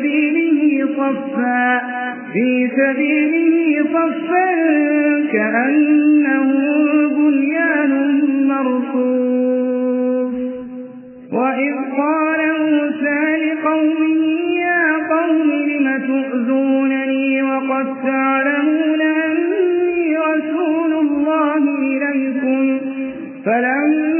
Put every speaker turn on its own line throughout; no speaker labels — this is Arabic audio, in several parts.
سبيله صفا في سبيله صفا كأنه بنيان مرصوص وإذ قال موسى لقومه يا قوم لم تؤذونني وقد تعلمون أني رسول الله إليكم؟ فلما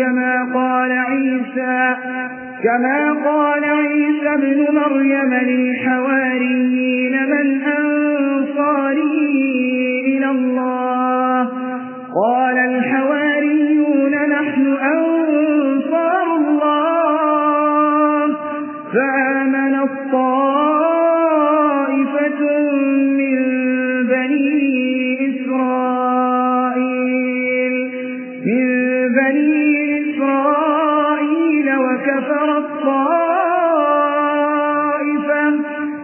كما قال عيسى كما قال عيسى ابن مريم للحواريين من أنصاري إلى الله؟ قال الحواريون نحن أنصار الله.